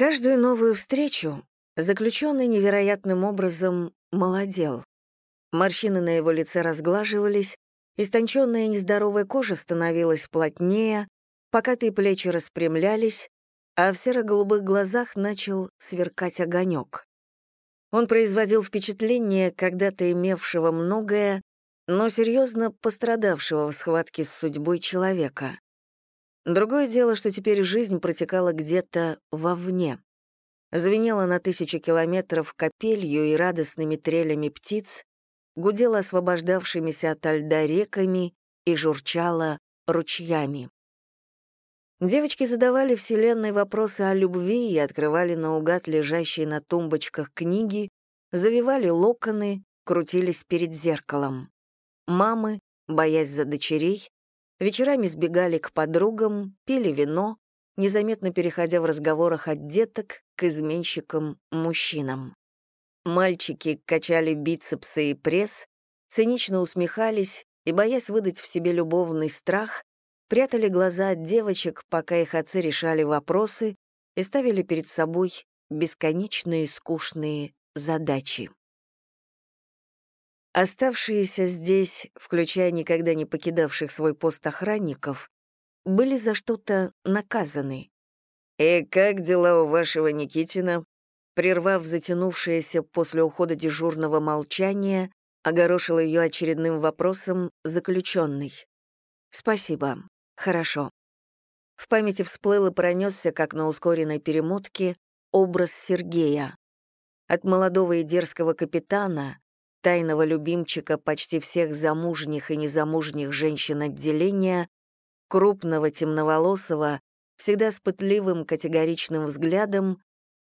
Каждую новую встречу заключенный невероятным образом молодел. Морщины на его лице разглаживались, истонченная нездоровая кожа становилась плотнее, покатые плечи распрямлялись, а в серо-голубых глазах начал сверкать огонек. Он производил впечатление когда-то имевшего многое, но серьезно пострадавшего в схватке с судьбой человека. Другое дело, что теперь жизнь протекала где-то вовне. Звенела на тысячи километров капелью и радостными трелями птиц, гудела освобождавшимися от льда реками и журчала ручьями. Девочки задавали Вселенной вопросы о любви и открывали наугад лежащие на тумбочках книги, завивали локоны, крутились перед зеркалом. Мамы, боясь за дочерей, вечерами сбегали к подругам, пили вино, незаметно переходя в разговорах от деток к изменщикам-мужчинам. Мальчики качали бицепсы и пресс, цинично усмехались и, боясь выдать в себе любовный страх, прятали глаза от девочек, пока их отцы решали вопросы и ставили перед собой бесконечные скучные задачи. Оставшиеся здесь, включая никогда не покидавших свой пост охранников, были за что-то наказаны. «И как дела у вашего Никитина?» Прервав затянувшееся после ухода дежурного молчания, огорошил ее очередным вопросом заключенный. «Спасибо. Хорошо. В памяти всплыл и пронесся, как на ускоренной перемотке, образ Сергея. От молодого и дерзкого капитана, тайного любимчика почти всех замужних и незамужних женщин отделения, крупного темноволосого, всегда с пытливым категоричным взглядом,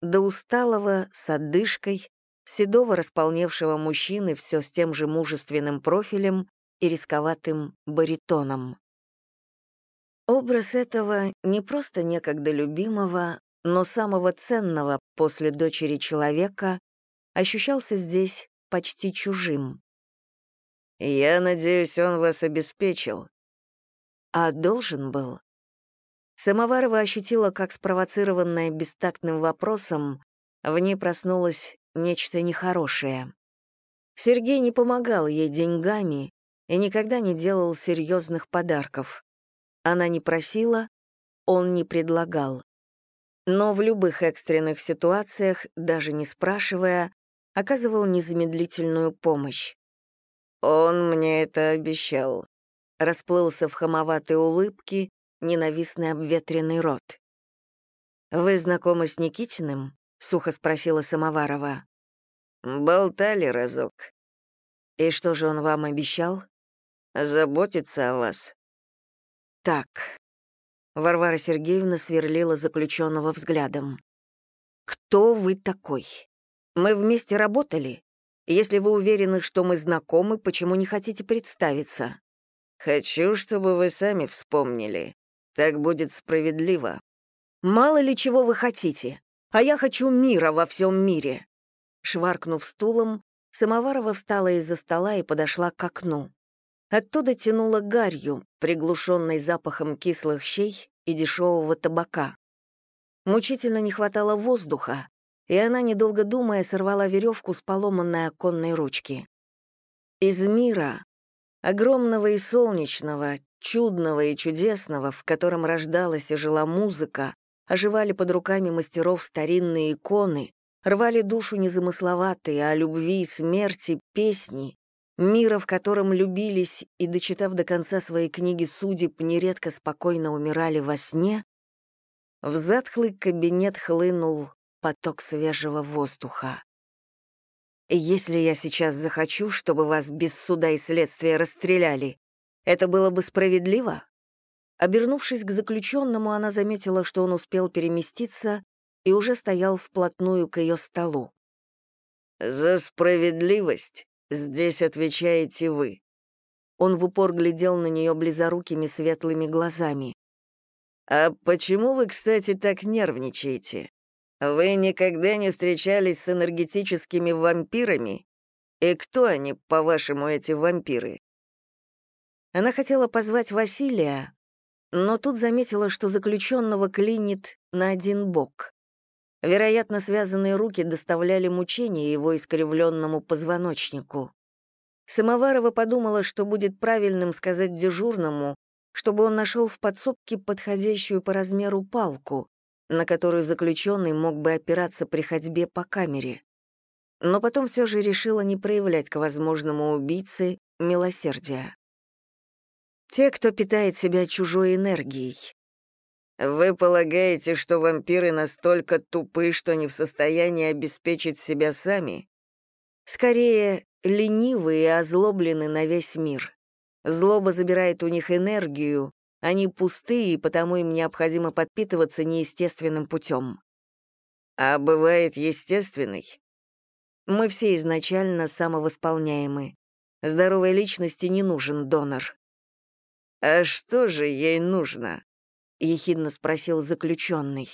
до усталого, с одышкой, седого располневшего мужчины все с тем же мужественным профилем и рисковатым баритоном. Образ этого не просто некогда любимого, но самого ценного после дочери человека ощущался здесь почти чужим. «Я надеюсь, он вас обеспечил». «А должен был?» Самоварова ощутила, как спровоцированная бестактным вопросом, в ней проснулось нечто нехорошее. Сергей не помогал ей деньгами и никогда не делал серьезных подарков. Она не просила, он не предлагал. Но в любых экстренных ситуациях, даже не спрашивая, оказывал незамедлительную помощь. «Он мне это обещал», — расплылся в хамоватой улыбке ненавистный обветренный рот. «Вы знакомы с Никитиным?» — сухо спросила Самоварова. «Болтали разок». «И что же он вам обещал?» «Заботиться о вас». Так. Варвара Сергеевна сверлила заключенного взглядом. «Кто вы такой? Мы вместе работали? Если вы уверены, что мы знакомы, почему не хотите представиться?» «Хочу, чтобы вы сами вспомнили. Так будет справедливо». «Мало ли чего вы хотите, а я хочу мира во всем мире». Шваркнув стулом, Самоварова встала из-за стола и подошла к окну. Оттуда тянуло гарью, приглушенной запахом кислых щей и дешевого табака. Мучительно не хватало воздуха, и она, недолго думая, сорвала веревку с поломанной оконной ручки. Из мира, огромного и солнечного, чудного и чудесного, в котором рождалась и жила музыка, оживали под руками мастеров старинные иконы, рвали душу незамысловатые о любви и смерти песни, мира, в котором любились и, дочитав до конца своей книги судеб, нередко спокойно умирали во сне, в затхлый кабинет хлынул поток свежего воздуха. «Если я сейчас захочу, чтобы вас без суда и следствия расстреляли, это было бы справедливо?» Обернувшись к заключенному, она заметила, что он успел переместиться и уже стоял вплотную к ее столу. «За справедливость Здесь отвечаете вы». Он в упор глядел на нее близорукими светлыми глазами. «А почему вы, кстати, так нервничаете? Вы никогда не встречались с энергетическими вампирами? И кто они, по-вашему, эти вампиры?» Она хотела позвать Василия, но тут заметила, что заключенного клинит на один бок. Вероятно, связанные руки доставляли мучения его искривленному позвоночнику. Самоварова подумала, что будет правильным сказать дежурному, чтобы он нашел в подсобке подходящую по размеру палку, на которую заключенный мог бы опираться при ходьбе по камере. Но потом все же решила не проявлять к возможному убийце милосердия. Те, кто питает себя чужой энергией. Вы полагаете, что вампиры настолько тупы, что не в состоянии обеспечить себя сами? Скорее, ленивы и озлоблены на весь мир. Злоба забирает у них энергию, они пустые, и потому им необходимо подпитываться неестественным путем. А бывает естественный? Мы все изначально самовосполняемы. Здоровой личности не нужен донор. «А что же ей нужно?» — ехидно спросил заключенный.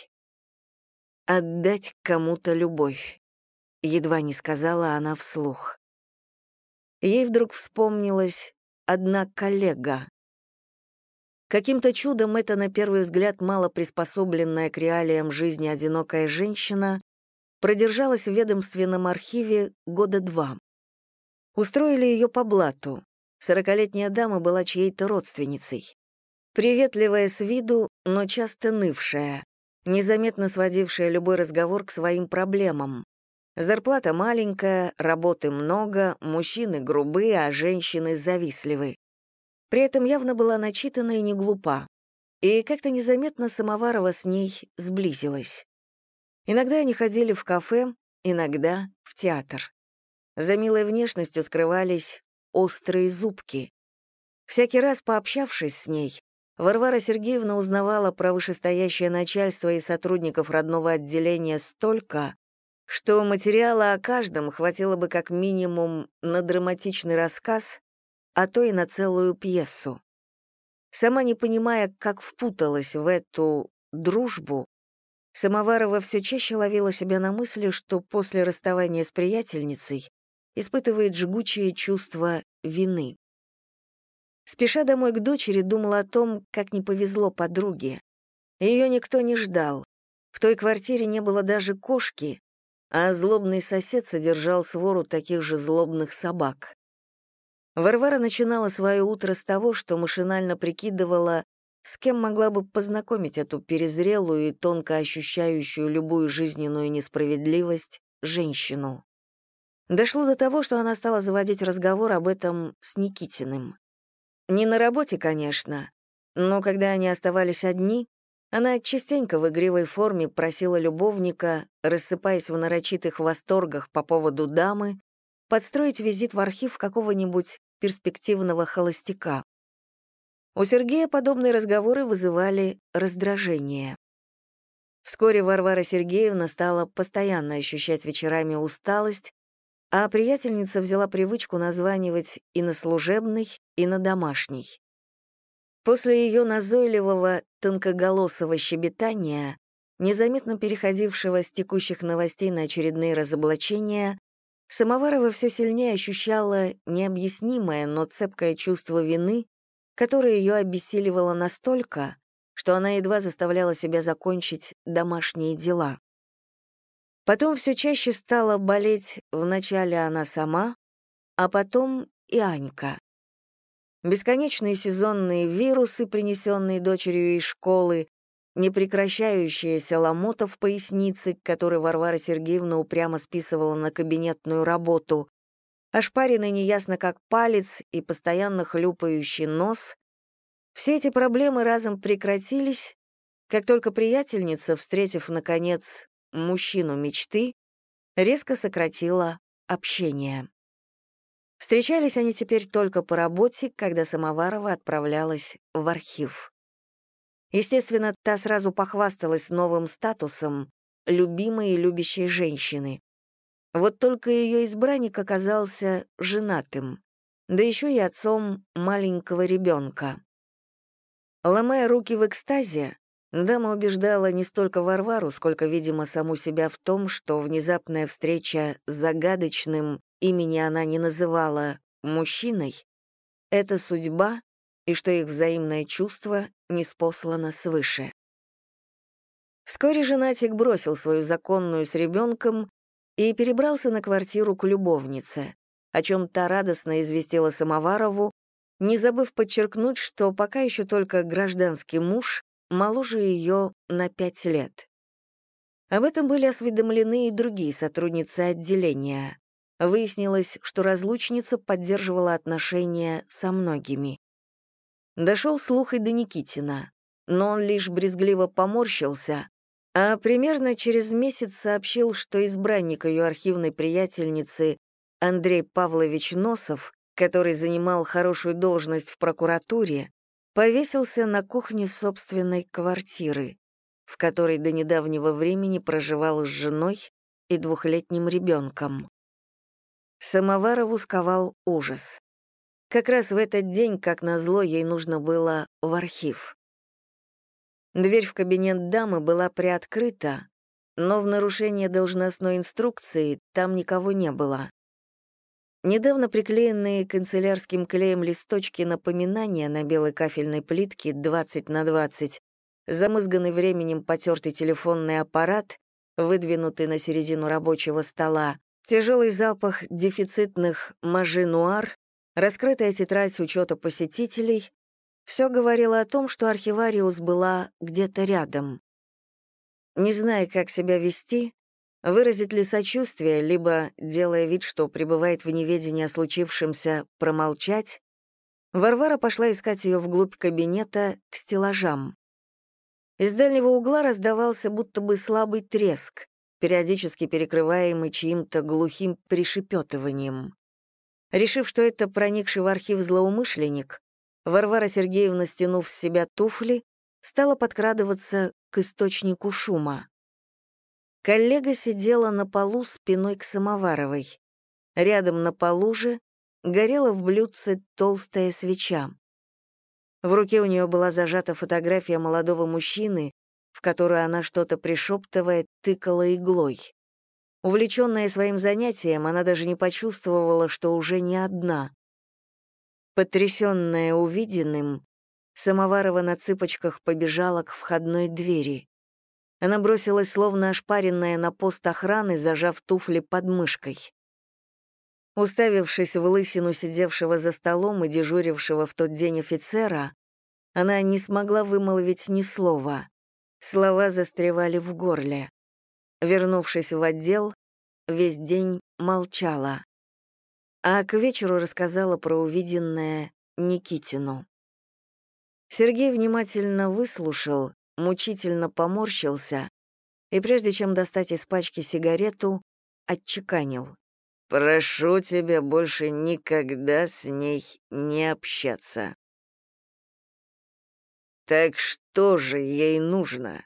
«Отдать кому-то любовь», — едва не сказала она вслух. Ей вдруг вспомнилась одна коллега. Каким-то чудом эта, на первый взгляд, мало приспособленная к реалиям жизни одинокая женщина продержалась в ведомственном архиве года два. Устроили ее по блату. Сорокалетняя дама была чьей-то родственницей. Приветливая с виду, но часто нывшая, незаметно сводившая любой разговор к своим проблемам. Зарплата маленькая, работы много, мужчины грубые, а женщины завистливы. При этом явно была начитана и не глупа. И как-то незаметно Самоварова с ней сблизилась. Иногда они ходили в кафе, иногда в театр. За милой внешностью скрывались острые зубки. Всякий раз пообщавшись с ней, Варвара Сергеевна узнавала про вышестоящее начальство и сотрудников родного отделения столько, что материала о каждом хватило бы как минимум на драматичный рассказ, а то и на целую пьесу. Сама не понимая, как впуталась в эту дружбу, Самоварова все чаще ловила себя на мысли, что после расставания с приятельницей испытывает жгучее чувство вины. Спеша домой к дочери, думала о том, как не повезло подруге. Ее никто не ждал. В той квартире не было даже кошки, а злобный сосед содержал свору таких же злобных собак. Варвара начинала свое утро с того, что машинально прикидывала, с кем могла бы познакомить эту перезрелую и тонко ощущающую любую жизненную несправедливость женщину. Дошло до того, что она стала заводить разговор об этом с Никитиным. Не на работе, конечно, но когда они оставались одни, она частенько в игривой форме просила любовника, рассыпаясь в нарочитых восторгах по поводу дамы, подстроить визит в архив какого-нибудь перспективного холостяка. У Сергея подобные разговоры вызывали раздражение. Вскоре Варвара Сергеевна стала постоянно ощущать вечерами усталость, а приятельница взяла привычку названивать и на служебный, и на домашний. После ее назойливого, тонкоголосого щебетания, незаметно переходившего с текущих новостей на очередные разоблачения, Самоварова все сильнее ощущала необъяснимое, но цепкое чувство вины, которое ее обессиливало настолько, что она едва заставляла себя закончить домашние дела. Потом все чаще стала болеть вначале она сама, а потом и Анька. Бесконечные сезонные вирусы, принесенные дочерью из школы, непрекращающаяся ломота в пояснице, который Варвара Сергеевна упрямо списывала на кабинетную работу, ошпаренный неясно как палец и постоянно хлюпающий нос. Все эти проблемы разом прекратились, как только приятельница, встретив, наконец, мужчину мечты, резко сократила общение. Встречались они теперь только по работе, когда Самоварова отправлялась в архив. Естественно, та сразу похвасталась новым статусом любимой и любящей женщины. Вот только ее избранник оказался женатым, да еще и отцом маленького ребенка. Ломая руки в экстазе, дама убеждала не столько Варвару, сколько, видимо, саму себя в том, что внезапная встреча с загадочным имени она не называла мужчиной, это судьба, и что их взаимное чувство неспослано свыше. Вскоре женатик бросил свою законную с ребенком и перебрался на квартиру к любовнице, о чем та радостно известила Самоварову, не забыв подчеркнуть, что пока еще только гражданский муж, моложе ее на пять лет. Об этом были осведомлены и другие сотрудницы отделения. Выяснилось, что разлучница поддерживала отношения со многими. Дошел слух и до Никитина, но он лишь брезгливо поморщился, а примерно через месяц сообщил, что избранник ее архивной приятельницы Андрей Павлович Носов, который занимал хорошую должность в прокуратуре, повесился на кухне собственной квартиры, в которой до недавнего времени проживал с женой и двухлетним ребенком. Самоварову сковал ужас. Как раз в этот день, как назло, ей нужно было в архив. Дверь в кабинет дамы была приоткрыта, но в нарушение должностной инструкции там никого не было. Недавно приклеенные канцелярским клеем листочки напоминания на белой кафельной плитке 20 на 20, замызганный временем потертый телефонный аппарат, выдвинутый на середину рабочего стола, тяжелый запах дефицитных мажи-нуар, раскрытая тетрадь учета посетителей все говорило о том, что архивариус была где-то рядом. Не зная, как себя вести, выразить ли сочувствие, либо, делая вид, что пребывает в неведении о случившемся, промолчать, Варвара пошла искать ее вглубь кабинета к стеллажам. Из дальнего угла раздавался будто бы слабый треск, периодически перекрываемый чьим-то глухим пришепетыванием. Решив, что это проникший в архив злоумышленник, Варвара Сергеевна, стянув с себя туфли, стала подкрадываться к источнику шума. Коллега сидела на полу спиной к Самоваровой. Рядом на полу же горела в блюдце толстая свеча. В руке у нее была зажата фотография молодого мужчины, в которую она что-то пришептывая тыкала иглой. Увлеченная своим занятием, она даже не почувствовала, что уже не одна. Потрясенная увиденным, Самоварова на цыпочках побежала к входной двери. Она бросилась, словно ошпаренная на пост охраны, зажав туфли под мышкой. Уставившись в лысину сидевшего за столом и дежурившего в тот день офицера, она не смогла вымолвить ни слова. Слова застревали в горле. Вернувшись в отдел, весь день молчала а к вечеру рассказала про увиденное Никитину. Сергей внимательно выслушал, мучительно поморщился и, прежде чем достать из пачки сигарету, отчеканил. «Прошу тебя больше никогда с ней не общаться». «Так что же ей нужно?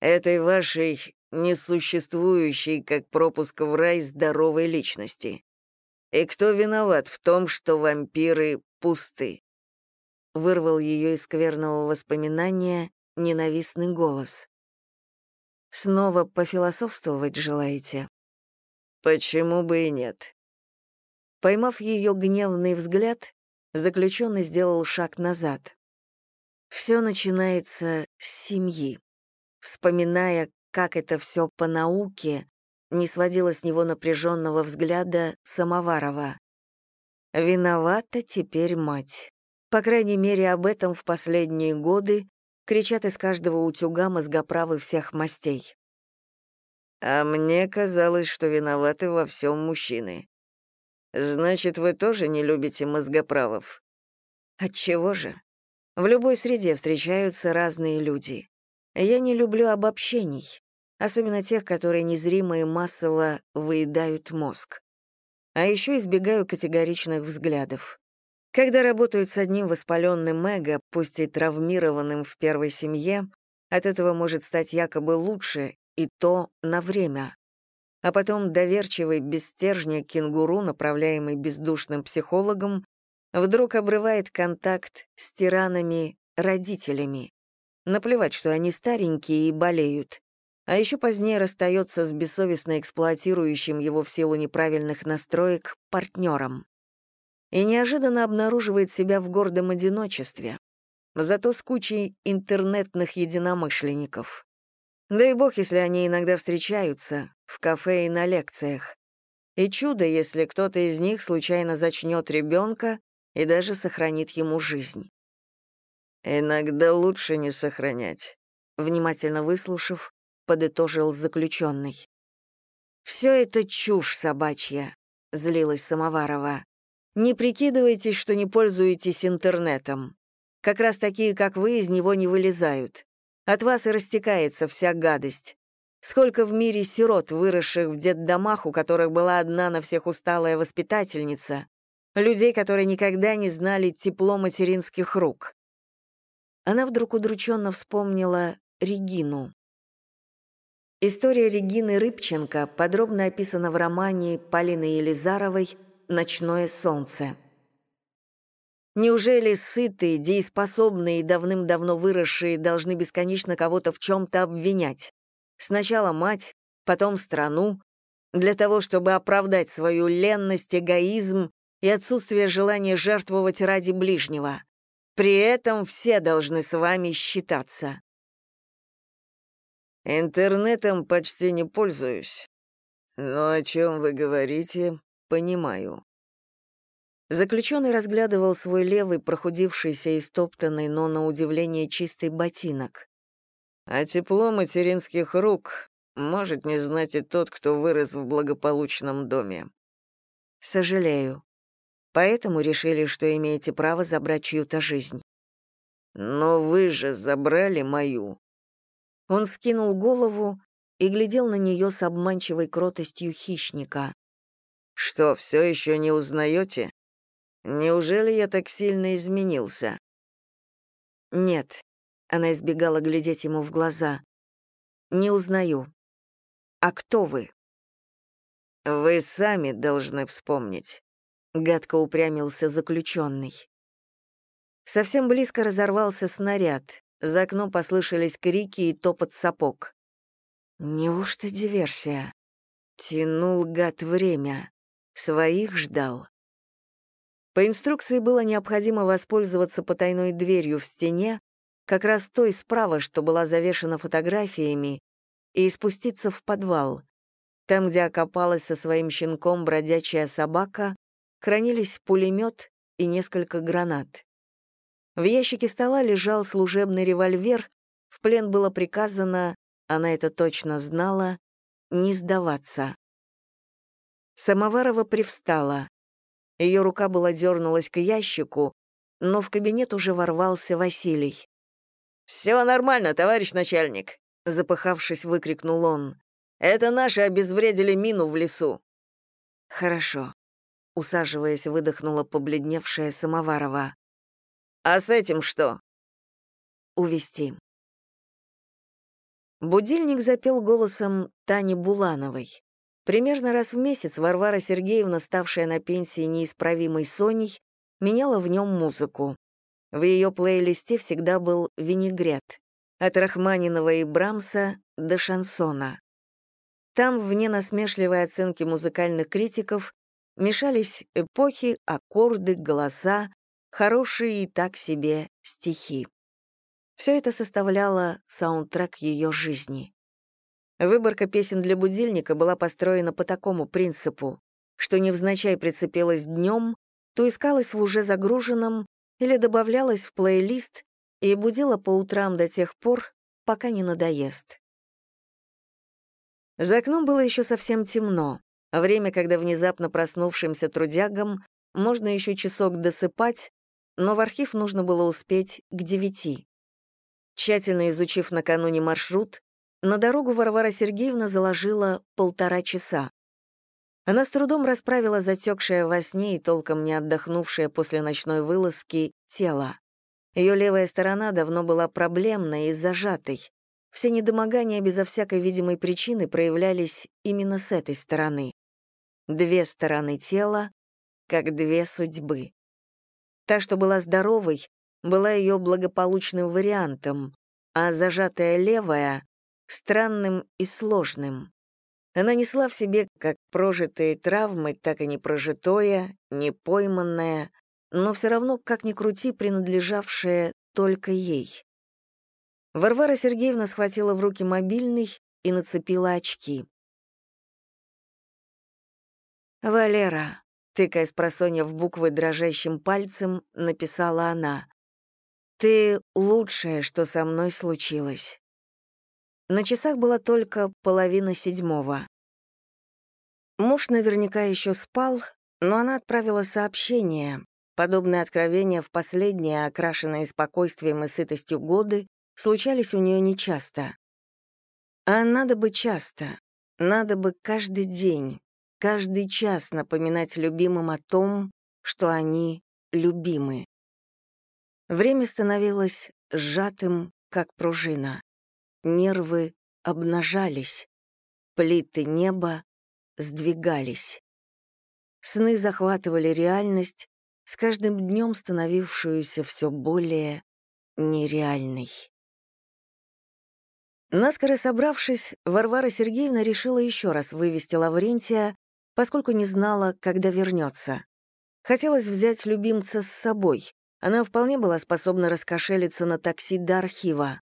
Этой вашей несуществующей, как пропуск в рай, здоровой личности? И кто виноват в том, что вампиры пусты?» Вырвал ее из скверного воспоминания ненавистный голос. «Снова пофилософствовать желаете?» «Почему бы и нет?» Поймав ее гневный взгляд, заключенный сделал шаг назад. Все начинается с семьи. Вспоминая, как это все по науке, не сводила с него напряженного взгляда Самоварова. «Виновата теперь мать. По крайней мере, об этом в последние годы кричат из каждого утюга мозгоправы всех мастей. А мне казалось, что виноваты во всем мужчины. Значит, вы тоже не любите мозгоправов? Отчего же? В любой среде встречаются разные люди. Я не люблю обобщений особенно тех, которые незримо и массово выедают мозг. А еще избегаю категоричных взглядов. Когда работают с одним воспаленным эго, пусть и травмированным в первой семье, от этого может стать якобы лучше, и то на время. А потом доверчивый, без кенгуру, направляемый бездушным психологом, вдруг обрывает контакт с тиранами-родителями. Наплевать, что они старенькие и болеют а еще позднее расстается с бессовестно эксплуатирующим его в силу неправильных настроек партнером. И неожиданно обнаруживает себя в гордом одиночестве, зато с кучей интернетных единомышленников. Дай бог, если они иногда встречаются, в кафе и на лекциях. И чудо, если кто-то из них случайно зачнет ребенка и даже сохранит ему жизнь. «Иногда лучше не сохранять», — внимательно выслушав, подытожил заключенный. «Все это чушь собачья», — злилась Самоварова. «Не прикидывайтесь, что не пользуетесь интернетом. Как раз такие, как вы, из него не вылезают. От вас и растекается вся гадость. Сколько в мире сирот, выросших в детдомах, у которых была одна на всех усталая воспитательница, людей, которые никогда не знали тепло материнских рук. Она вдруг удрученно вспомнила Регину. История Регины Рыбченко подробно описана в романе Полины Елизаровой «Ночное солнце». Неужели сытые, дееспособные и давным-давно выросшие должны бесконечно кого-то в чем-то обвинять? Сначала мать, потом страну, для того, чтобы оправдать свою ленность, эгоизм и отсутствие желания жертвовать ради ближнего. При этом все должны с вами считаться. Интернетом почти не пользуюсь. Но о чем вы говорите, понимаю. Заключенный разглядывал свой левый, прохудившийся и стоптанный, но на удивление чистый ботинок. А тепло материнских рук может не знать и тот, кто вырос в благополучном доме. Сожалею. Поэтому решили, что имеете право забрать чью-то жизнь. Но вы же забрали мою. Он скинул голову и глядел на нее с обманчивой кротостью хищника. Что, все еще не узнаете? Неужели я так сильно изменился? Нет, она избегала глядеть ему в глаза. Не узнаю. А кто вы? Вы сами должны вспомнить. Гадко упрямился заключенный. Совсем близко разорвался снаряд. За окном послышались крики и топот сапог. Неужто диверсия? Тянул гад время. Своих ждал. По инструкции было необходимо воспользоваться потайной дверью в стене, как раз той справа, что была завешена фотографиями, и спуститься в подвал. Там, где окопалась со своим щенком бродячая собака, хранились пулемет и несколько гранат. В ящике стола лежал служебный револьвер, в плен было приказано, она это точно знала, не сдаваться. Самоварова привстала. Ее рука была дернулась к ящику, но в кабинет уже ворвался Василий. «Все нормально, товарищ начальник», — запыхавшись, выкрикнул он. «Это наши обезвредили мину в лесу». «Хорошо», — усаживаясь, выдохнула побледневшая Самоварова. «А с этим что?» «Увести». Будильник запел голосом Тани Булановой. Примерно раз в месяц Варвара Сергеевна, ставшая на пенсии неисправимой Соней, меняла в нем музыку. В ее плейлисте всегда был винегрет. От Рахманинова и Брамса до шансона. Там, вне насмешливой оценки музыкальных критиков, мешались эпохи, аккорды, голоса, хорошие и так себе стихи. Все это составляло саундтрек ее жизни. Выборка песен для будильника была построена по такому принципу, что невзначай прицепилась днем, то искалась в уже загруженном или добавлялась в плейлист и будила по утрам до тех пор, пока не надоест. За окном было еще совсем темно, время, когда внезапно проснувшимся трудягам можно еще часок досыпать, но в архив нужно было успеть к девяти. Тщательно изучив накануне маршрут, на дорогу Варвара Сергеевна заложила полтора часа. Она с трудом расправила затекшее во сне и толком не отдохнувшее после ночной вылазки тело. Ее левая сторона давно была проблемной и зажатой. Все недомогания безо всякой видимой причины проявлялись именно с этой стороны. Две стороны тела, как две судьбы. Та, что была здоровой, была ее благополучным вариантом, а зажатая левая странным и сложным. Она несла в себе как прожитые травмы, так и непрожитое, непойманное, но все равно, как ни крути, принадлежавшее только ей. Варвара Сергеевна схватила в руки мобильный и нацепила очки. «Валера», — тыкая с в буквы дрожащим пальцем, написала она. «Ты лучшее, что со мной случилось». На часах было только половина седьмого. Муж наверняка еще спал, но она отправила сообщение. Подобные откровения в последние, окрашенные спокойствием и сытостью годы, случались у нее нечасто. А надо бы часто, надо бы каждый день, каждый час напоминать любимым о том, что они любимы. Время становилось сжатым, как пружина. Нервы обнажались, плиты неба сдвигались. Сны захватывали реальность, с каждым днем становившуюся все более нереальной. Наскоро собравшись, Варвара Сергеевна решила еще раз вывести Лаврентия, поскольку не знала, когда вернется. Хотелось взять любимца с собой. Она вполне была способна раскошелиться на такси до архива.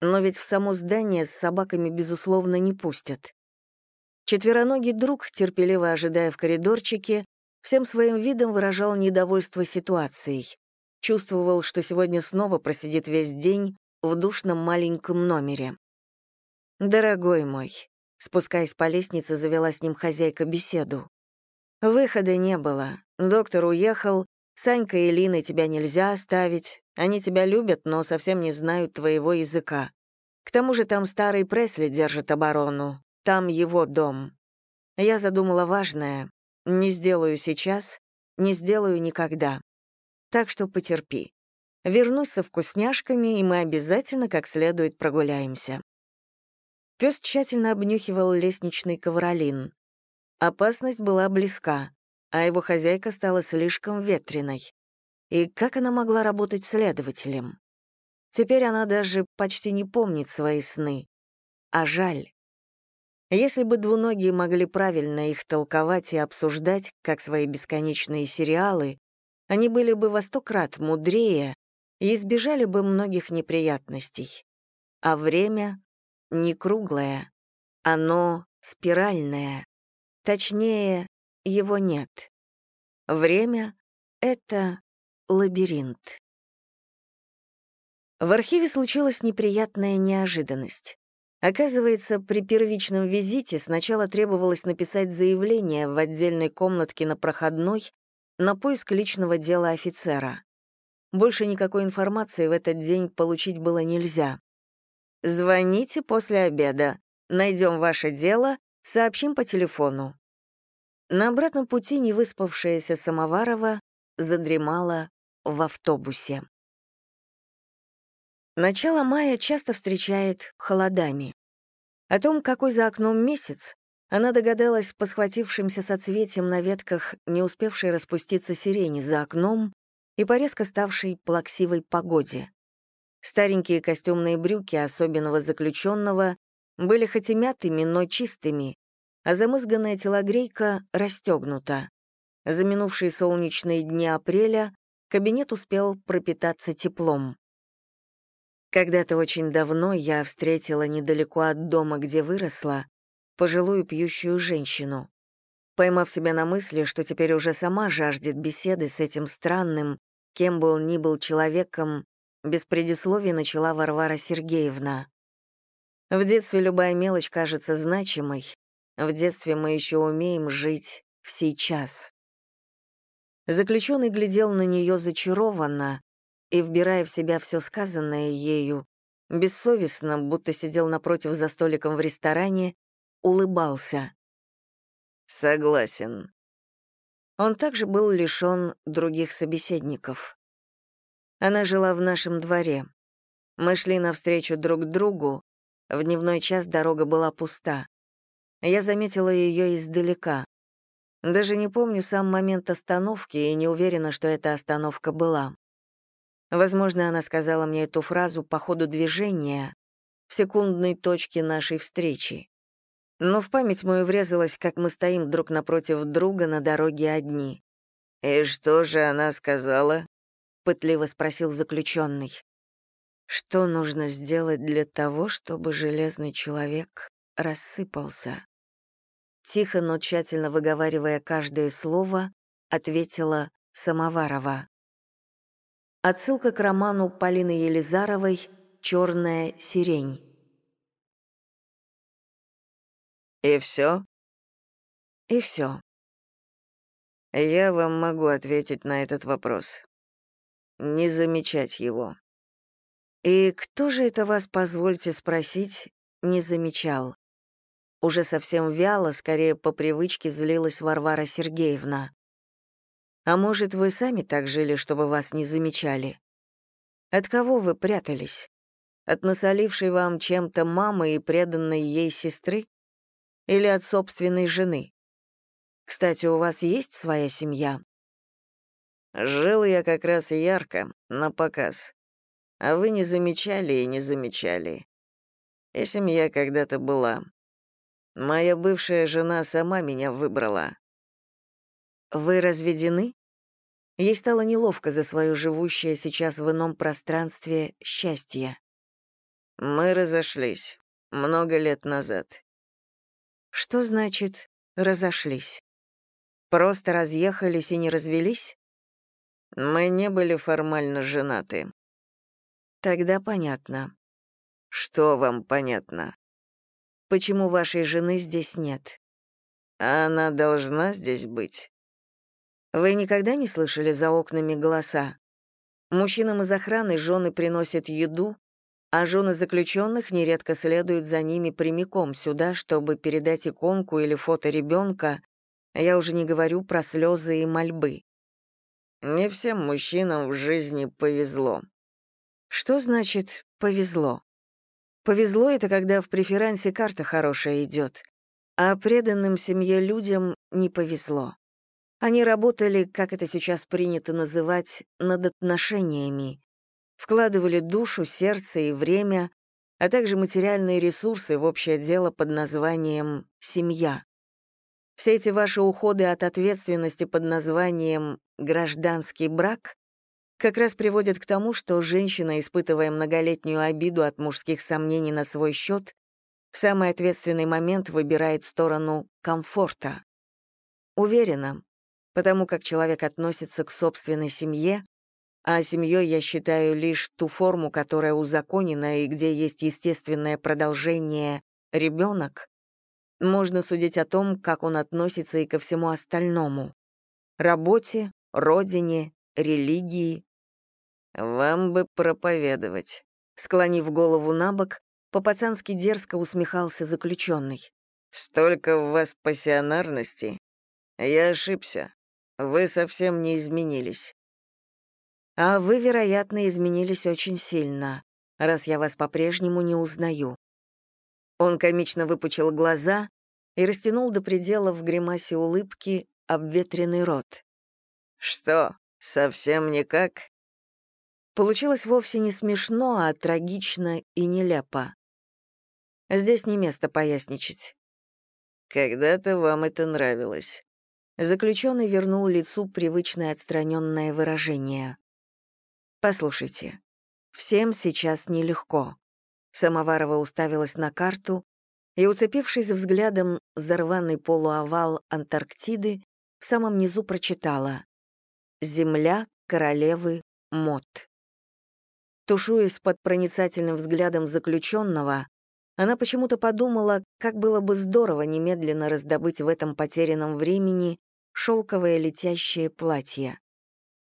Но ведь в само здание с собаками, безусловно, не пустят. Четвероногий друг, терпеливо ожидая в коридорчике, всем своим видом выражал недовольство ситуацией. Чувствовал, что сегодня снова просидит весь день в душном маленьком номере. «Дорогой мой», — спускаясь по лестнице, завела с ним хозяйка беседу. «Выхода не было. Доктор уехал. Санька и Лина тебя нельзя оставить. Они тебя любят, но совсем не знают твоего языка. К тому же там старый Пресли держит оборону. Там его дом. Я задумала важное. Не сделаю сейчас, не сделаю никогда. Так что потерпи. Вернусь со вкусняшками, и мы обязательно как следует прогуляемся. Пес тщательно обнюхивал лестничный ковролин. Опасность была близка, а его хозяйка стала слишком ветреной. И как она могла работать следователем? Теперь она даже почти не помнит свои сны. А жаль. Если бы двуногие могли правильно их толковать и обсуждать, как свои бесконечные сериалы, они были бы во сто крат мудрее и избежали бы многих неприятностей. А время не круглое, оно спиральное. Точнее, его нет. Время — это лабиринт. В архиве случилась неприятная неожиданность. Оказывается, при первичном визите сначала требовалось написать заявление в отдельной комнатке на проходной на поиск личного дела офицера. Больше никакой информации в этот день получить было нельзя. Звоните после обеда. Найдем ваше дело, сообщим по телефону. На обратном пути невыспавшаяся Самоварова задремала в автобусе. Начало мая часто встречает холодами. О том, какой за окном месяц, она догадалась по схватившимся соцветиям на ветках, не успевшей распуститься сирени за окном и по резко ставшей плаксивой погоде. Старенькие костюмные брюки особенного заключенного были хоть и мятыми, но чистыми, а замызганная телогрейка расстегнута. За минувшие солнечные дни апреля кабинет успел пропитаться теплом. Когда-то очень давно я встретила недалеко от дома, где выросла, пожилую пьющую женщину. Поймав себя на мысли, что теперь уже сама жаждет беседы с этим странным, кем бы он ни был человеком, без предисловий начала Варвара Сергеевна. В детстве любая мелочь кажется значимой. В детстве мы еще умеем жить в сейчас. Заключенный глядел на нее зачарованно и, вбирая в себя все сказанное ею, бессовестно, будто сидел напротив за столиком в ресторане, улыбался. «Согласен». Он также был лишен других собеседников. Она жила в нашем дворе. Мы шли навстречу друг другу. В дневной час дорога была пуста. Я заметила ее издалека. Даже не помню сам момент остановки и не уверена, что эта остановка была. Возможно, она сказала мне эту фразу по ходу движения, в секундной точке нашей встречи. Но в память мою врезалось, как мы стоим друг напротив друга на дороге одни. «И что же она сказала?» — пытливо спросил заключенный. Что нужно сделать для того, чтобы железный человек рассыпался? Тихо, но тщательно выговаривая каждое слово, ответила Самоварова. Отсылка к роману Полины Елизаровой «Черная сирень». «И все?» «И все. Я вам могу ответить на этот вопрос. Не замечать его. И кто же это вас, позвольте спросить, не замечал? Уже совсем вяло, скорее по привычке злилась Варвара Сергеевна. А может, вы сами так жили, чтобы вас не замечали? От кого вы прятались? От насолившей вам чем-то мамы и преданной ей сестры? Или от собственной жены? Кстати, у вас есть своя семья? Жил я как раз ярко, на показ. А вы не замечали и не замечали. И семья когда-то была. Моя бывшая жена сама меня выбрала. Вы разведены? Ей стало неловко за свое живущее сейчас в ином пространстве счастье. Мы разошлись много лет назад. Что значит «разошлись»? Просто разъехались и не развелись? Мы не были формально женаты. Тогда понятно. Что вам понятно? Почему вашей жены здесь нет? Она должна здесь быть. Вы никогда не слышали за окнами голоса? Мужчинам из охраны жены приносят еду, а жены заключенных нередко следуют за ними прямиком сюда, чтобы передать иконку или фото ребенка, я уже не говорю про слезы и мольбы. Не всем мужчинам в жизни повезло. Что значит «повезло»? Повезло — это когда в преферансе карта хорошая идет, а преданным семье людям не повезло. Они работали, как это сейчас принято называть, над отношениями, вкладывали душу, сердце и время, а также материальные ресурсы в общее дело под названием «семья». Все эти ваши уходы от ответственности под названием «гражданский брак» как раз приводят к тому, что женщина, испытывая многолетнюю обиду от мужских сомнений на свой счет, в самый ответственный момент выбирает сторону комфорта. Уверена, потому как человек относится к собственной семье, а семьей я считаю лишь ту форму, которая узаконена и где есть естественное продолжение ребенок, можно судить о том, как он относится и ко всему остальному. Работе, родине, религии, «Вам бы проповедовать», — склонив голову на бок, по-пацански дерзко усмехался заключенный. «Столько в вас пассионарности. Я ошибся. Вы совсем не изменились». «А вы, вероятно, изменились очень сильно, раз я вас по-прежнему не узнаю». Он комично выпучил глаза и растянул до предела в гримасе улыбки обветренный рот. «Что, совсем никак?» Получилось вовсе не смешно, а трагично и нелепо. Здесь не место поясничать. Когда-то вам это нравилось. Заключенный вернул лицу привычное отстраненное выражение. «Послушайте, всем сейчас нелегко». Самоварова уставилась на карту и, уцепившись взглядом за рваный полуовал Антарктиды, в самом низу прочитала «Земля королевы Мот». Тушуясь под проницательным взглядом заключенного, она почему-то подумала, как было бы здорово немедленно раздобыть в этом потерянном времени шелковое летящее платье.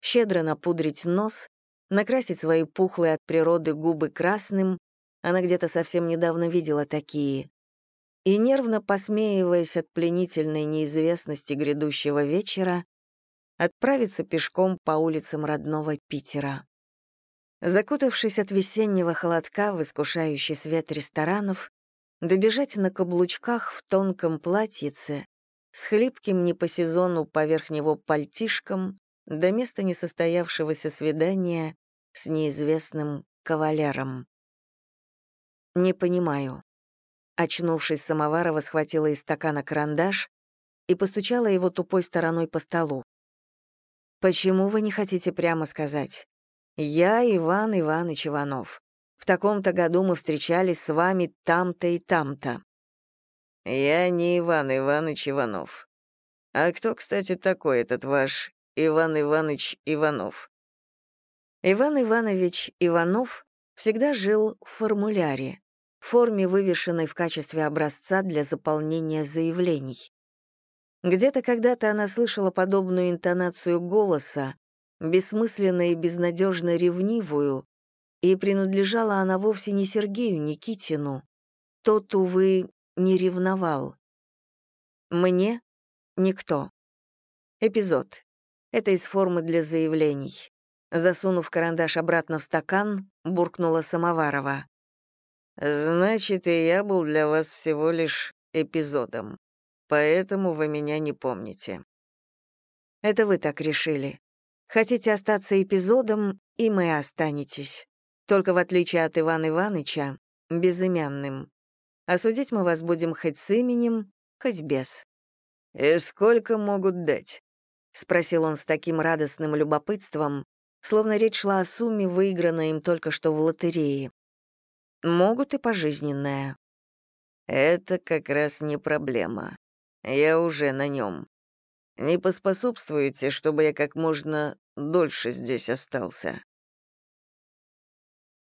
Щедро напудрить нос, накрасить свои пухлые от природы губы красным, она где-то совсем недавно видела такие, и, нервно посмеиваясь от пленительной неизвестности грядущего вечера, отправиться пешком по улицам родного Питера. Закутавшись от весеннего холодка в искушающий свет ресторанов, добежать на каблучках в тонком платьице с хлипким не по сезону поверх него пальтишком до места несостоявшегося свидания с неизвестным кавалером. «Не понимаю». Очнувшись, Самоварова схватила из стакана карандаш и постучала его тупой стороной по столу. «Почему вы не хотите прямо сказать? Я Иван Иванович Иванов. В таком-то году мы встречались с вами там-то и там-то». «Я не Иван Иванович Иванов. А кто, кстати, такой этот ваш Иван Иванович Иванов?» Иван Иванович Иванов всегда жил в формуляре, форме, вывешенной в качестве образца для заполнения заявлений. Где-то когда-то она слышала подобную интонацию голоса, бессмысленно и безнадежно ревнивую, и принадлежала она вовсе не Сергею Никитину. Тот, увы, не ревновал. Мне — никто. Эпизод. Это из формы для заявлений. Засунув карандаш обратно в стакан, буркнула Самоварова. «Значит, и я был для вас всего лишь эпизодом. Поэтому вы меня не помните». «Это вы так решили. Хотите остаться эпизодом, и мы останетесь. Только в отличие от Ивана Ивановича, безымянным. Осудить мы вас будем хоть с именем, хоть без». «И сколько могут дать?» — спросил он с таким радостным любопытством, словно речь шла о сумме, выигранной им только что в лотерее. Могут и пожизненное. Это как раз не проблема. Я уже на нем. Не поспособствуете, чтобы я как можно дольше здесь остался.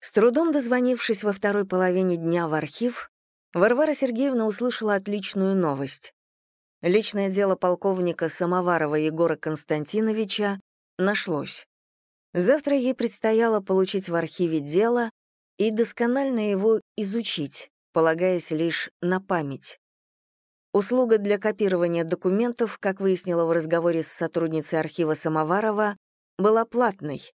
С трудом дозвонившись во второй половине дня в архив, Варвара Сергеевна услышала отличную новость. Личное дело полковника Самоварова Егора Константиновича нашлось. Завтра ей предстояло получить в архиве дело и досконально его изучить, полагаясь лишь на память. Услуга для копирования документов, как выяснила в разговоре с сотрудницей архива Самоварова, была платной.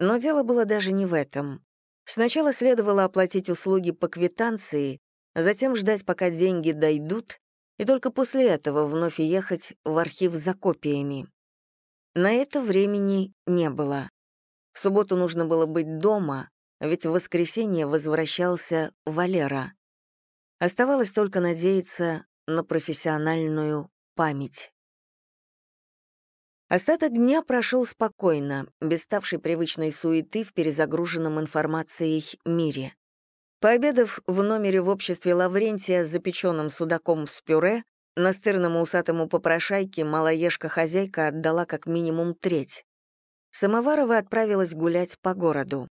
Но дело было даже не в этом. Сначала следовало оплатить услуги по квитанции, затем ждать, пока деньги дойдут, и только после этого вновь ехать в архив за копиями. На это времени не было. В субботу нужно было быть дома, ведь в воскресенье возвращался Валера. Оставалось только надеяться на профессиональную память. Остаток дня прошел спокойно, без ставшей привычной суеты в перезагруженном информацией мире. Пообедав в номере в обществе Лаврентия с запеченным судаком с пюре, настырному усатому попрошайке малоежка-хозяйка отдала как минимум треть. Самоварова отправилась гулять по городу.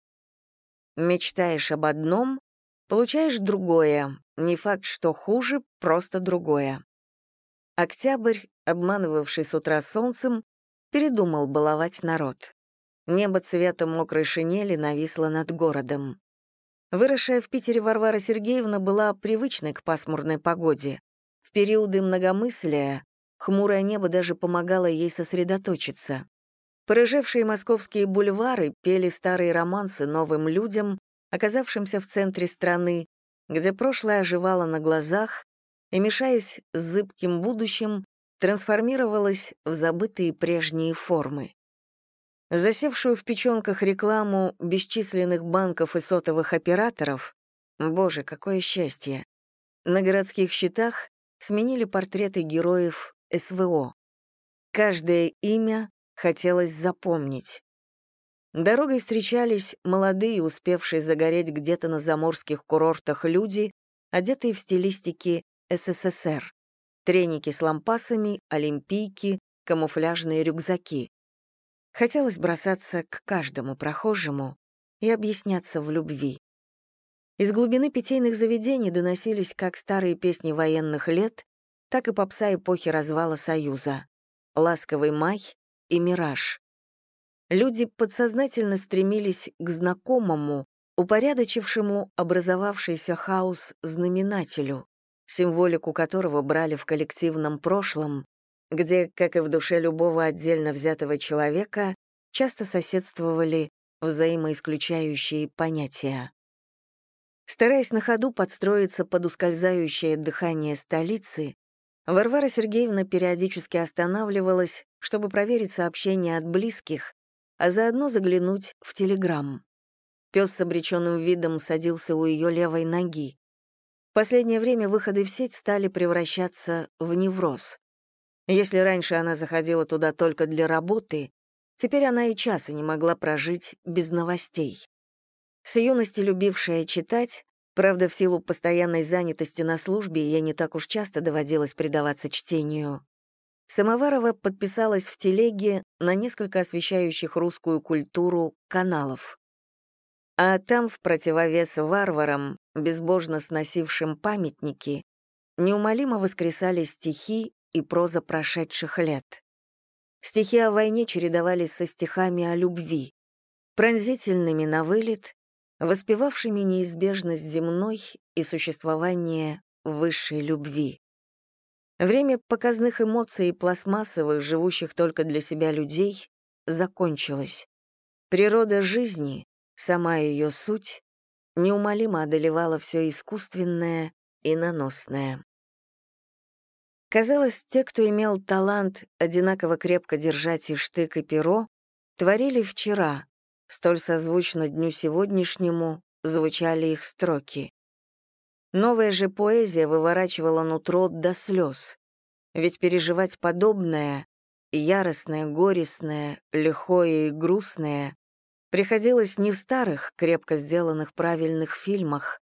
Мечтаешь об одном, получаешь другое, не факт, что хуже, просто другое. Октябрь, обманывавший с утра солнцем, передумал баловать народ. Небо цвета мокрой шинели нависло над городом. Выросшая в Питере Варвара Сергеевна была привычной к пасмурной погоде. В периоды многомыслия хмурое небо даже помогало ей сосредоточиться. Порыжевшие московские бульвары пели старые романсы новым людям, оказавшимся в центре страны, где прошлое оживало на глазах и, мешаясь с зыбким будущим, трансформировалось в забытые прежние формы. Засевшую в печенках рекламу бесчисленных банков и сотовых операторов, боже, какое счастье, на городских счетах сменили портреты героев СВО. Каждое имя хотелось запомнить. Дорогой встречались молодые, успевшие загореть где-то на заморских курортах люди, одетые в стилистике СССР. Треники с лампасами, олимпийки, камуфляжные рюкзаки. Хотелось бросаться к каждому прохожему и объясняться в любви. Из глубины питейных заведений доносились как старые песни военных лет, так и попса эпохи развала Союза. «Ласковый май», и мираж. Люди подсознательно стремились к знакомому, упорядочившему образовавшийся хаос знаменателю, символику которого брали в коллективном прошлом, где, как и в душе любого отдельно взятого человека, часто соседствовали взаимоисключающие понятия. Стараясь на ходу подстроиться под ускользающее дыхание столицы, Варвара Сергеевна периодически останавливалась, чтобы проверить сообщения от близких, а заодно заглянуть в телеграм. Пес с обреченным видом садился у ее левой ноги. В последнее время выходы в сеть стали превращаться в невроз. Если раньше она заходила туда только для работы, теперь она и часа не могла прожить без новостей. С юности любившая читать, правда, в силу постоянной занятости на службе ей не так уж часто доводилось предаваться чтению. Самоварова подписалась в телеге на несколько освещающих русскую культуру каналов. А там, в противовес варварам, безбожно сносившим памятники, неумолимо воскресали стихи и проза прошедших лет. Стихи о войне чередовались со стихами о любви, пронзительными на вылет, воспевавшими неизбежность земной и существование высшей любви. Время показных эмоций и пластмассовых, живущих только для себя людей, закончилось. Природа жизни, сама ее суть, неумолимо одолевала все искусственное и наносное. Казалось, те, кто имел талант одинаково крепко держать и штык, и перо, творили вчера, столь созвучно дню сегодняшнему звучали их строки. Новая же поэзия выворачивала нутро до слез, ведь переживать подобное, яростное, горестное, лихое и грустное, приходилось не в старых, крепко сделанных правильных фильмах,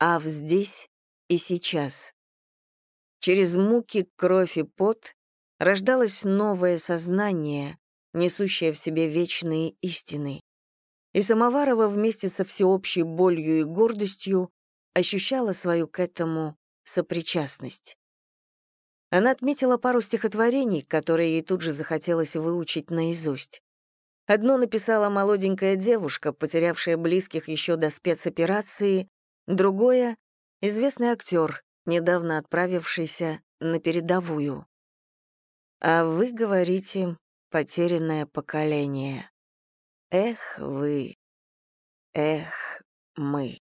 а в здесь и сейчас. Через муки, кровь и пот рождалось новое сознание, несущее в себе вечные истины. И Самоварова вместе со всеобщей болью и гордостью ощущала свою к этому сопричастность. Она отметила пару стихотворений, которые ей тут же захотелось выучить наизусть. Одно написала молоденькая девушка, потерявшая близких еще до спецоперации, другое — известный актер, недавно отправившийся на передовую. А вы говорите «потерянное поколение». Эх вы, эх мы.